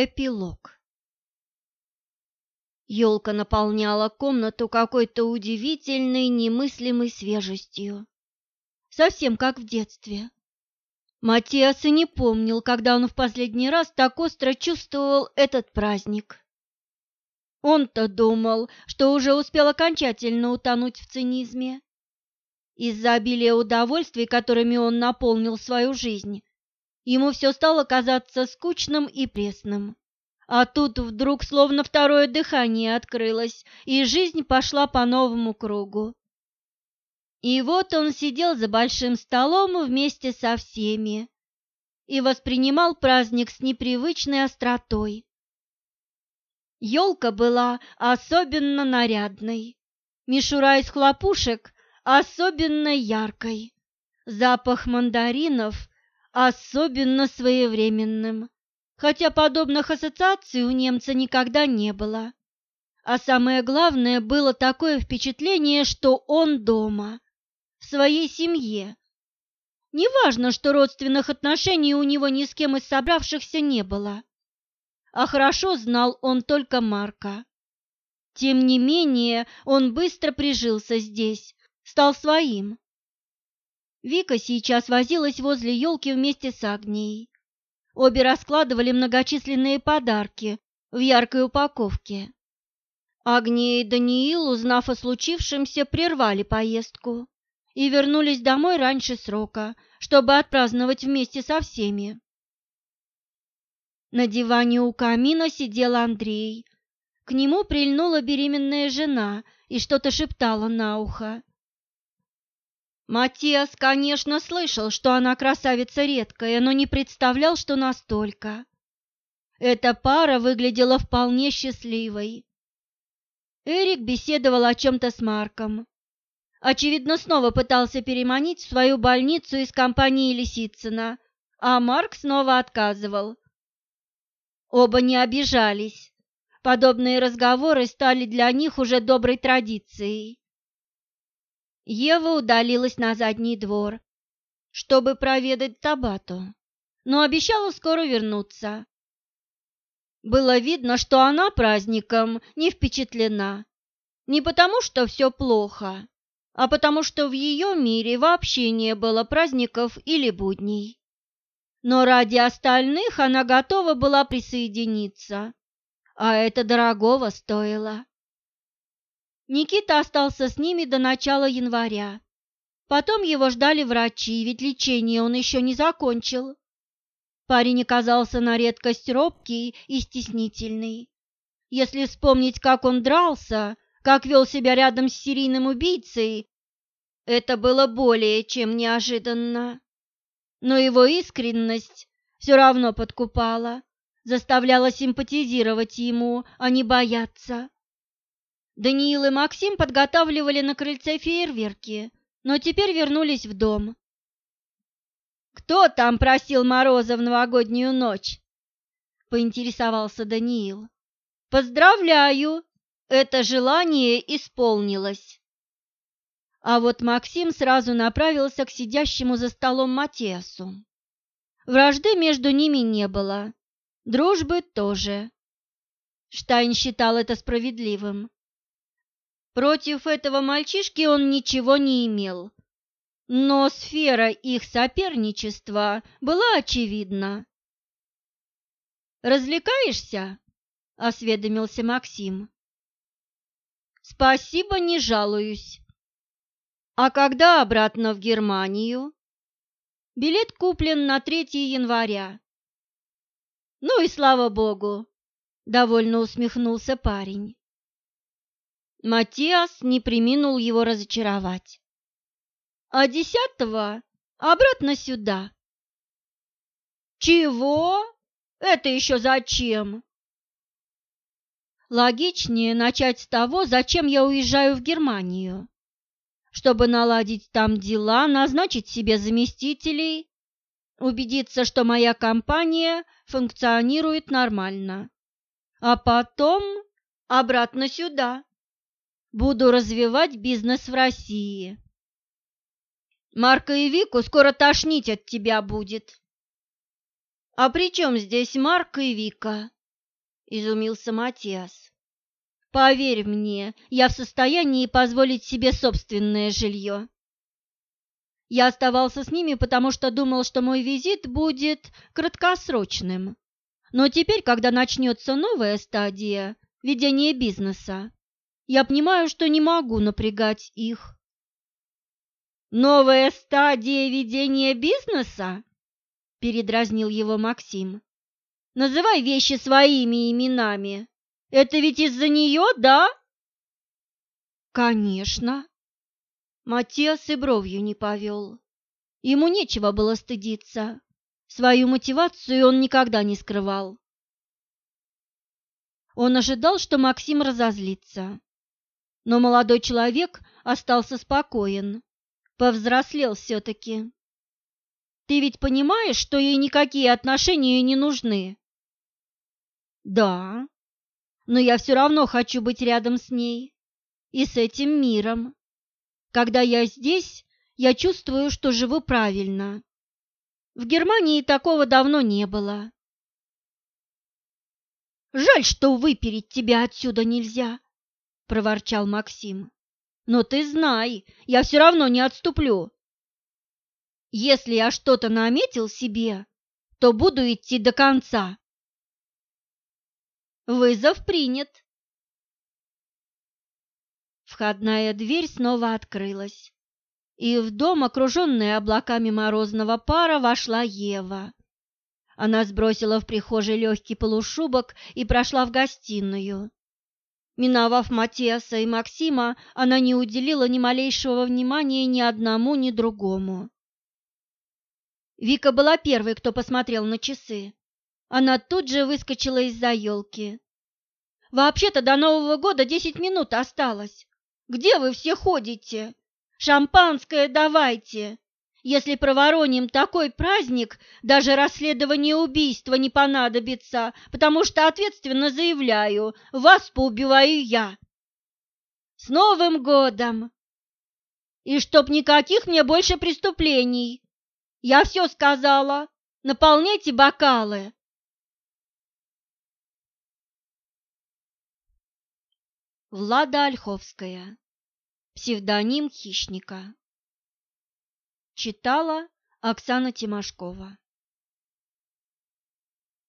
Эпилог Елка наполняла комнату какой-то удивительной, немыслимой свежестью. Совсем как в детстве. Матиас и не помнил, когда он в последний раз так остро чувствовал этот праздник. Он-то думал, что уже успел окончательно утонуть в цинизме. Из-за обилия удовольствий, которыми он наполнил свою жизнь, ему все стало казаться скучным и пресным. А тут вдруг словно второе дыхание открылось, и жизнь пошла по новому кругу. И вот он сидел за большим столом вместе со всеми и воспринимал праздник с непривычной остротой. Елка была особенно нарядной, мишура из хлопушек особенно яркой, запах мандаринов особенно своевременным, хотя подобных ассоциаций у немца никогда не было. А самое главное, было такое впечатление, что он дома, в своей семье. Неважно, что родственных отношений у него ни с кем из собравшихся не было, а хорошо знал он только Марка. Тем не менее, он быстро прижился здесь, стал своим. Вика сейчас возилась возле елки вместе с Агнией. Обе раскладывали многочисленные подарки в яркой упаковке. Агния и Даниил, узнав о случившемся, прервали поездку и вернулись домой раньше срока, чтобы отпраздновать вместе со всеми. На диване у камина сидел Андрей. К нему прильнула беременная жена и что-то шептала на ухо. Матиас, конечно, слышал, что она красавица редкая, но не представлял, что настолько. Эта пара выглядела вполне счастливой. Эрик беседовал о чем-то с Марком. Очевидно, снова пытался переманить в свою больницу из компании Лисицына, а Марк снова отказывал. Оба не обижались. Подобные разговоры стали для них уже доброй традицией. Ева удалилась на задний двор, чтобы проведать Табату, но обещала скоро вернуться. Было видно, что она праздником не впечатлена. Не потому, что все плохо, а потому, что в ее мире вообще не было праздников или будней. Но ради остальных она готова была присоединиться, а это дорогого стоило. Никита остался с ними до начала января. Потом его ждали врачи, ведь лечение он еще не закончил. Парень оказался на редкость робкий и стеснительный. Если вспомнить, как он дрался, как вел себя рядом с серийным убийцей, это было более чем неожиданно. Но его искренность все равно подкупала, заставляла симпатизировать ему, а не бояться. Даниил и Максим подготавливали на крыльце фейерверки, но теперь вернулись в дом. «Кто там просил Мороза в новогоднюю ночь?» – поинтересовался Даниил. «Поздравляю! Это желание исполнилось!» А вот Максим сразу направился к сидящему за столом Матиасу. Вражды между ними не было, дружбы тоже. Штайн считал это справедливым. Против этого мальчишки он ничего не имел. Но сфера их соперничества была очевидна. «Развлекаешься?» – осведомился Максим. «Спасибо, не жалуюсь. А когда обратно в Германию?» «Билет куплен на 3 января». «Ну и слава богу!» – довольно усмехнулся парень. Матиас не приминул его разочаровать. «А десятого обратно сюда». «Чего? Это еще зачем?» Логичнее начать с того, зачем я уезжаю в Германию. Чтобы наладить там дела, назначить себе заместителей, убедиться, что моя компания функционирует нормально. А потом обратно сюда. Буду развивать бизнес в России. Марка и Вику скоро тошнить от тебя будет. А при чем здесь Марка и Вика? изумился Матиас. Поверь мне, я в состоянии позволить себе собственное жилье. Я оставался с ними, потому что думал, что мой визит будет краткосрочным. Но теперь, когда начнется новая стадия ведения бизнеса, я понимаю, что не могу напрягать их. «Новая стадия ведения бизнеса?» – передразнил его Максим. «Называй вещи своими именами. Это ведь из-за нее, да?» «Конечно». Матиас и бровью не повел. Ему нечего было стыдиться. Свою мотивацию он никогда не скрывал. Он ожидал, что Максим разозлится. Но молодой человек остался спокоен, повзрослел все-таки. Ты ведь понимаешь, что ей никакие отношения не нужны? Да, но я все равно хочу быть рядом с ней и с этим миром. Когда я здесь, я чувствую, что живу правильно. В Германии такого давно не было. Жаль, что выпереть тебя отсюда нельзя, проворчал Максим. Но ты знай, я все равно не отступлю. Если я что-то наметил себе, то буду идти до конца. Вызов принят. Входная дверь снова открылась и в дом, окруженный облаками морозного пара, вошла Ева. Она сбросила в прихожей легкий полушубок и прошла в гостиную. Миновав Матиаса и Максима, она не уделила ни малейшего внимания ни одному, ни другому. Вика была первой, кто посмотрел на часы. Она тут же выскочила из-за елки. «Вообще-то до Нового года десять минут осталось. Где вы все ходите?» Шампанское давайте. Если провороним такой праздник, даже расследование убийства не понадобится, потому что ответственно заявляю, вас поубиваю я. С Новым годом! И чтоб никаких мне больше преступлений. Я все сказала. Наполняйте бокалы. Влада Ольховская Псевдоним хищника. Читала Оксана Тимошкова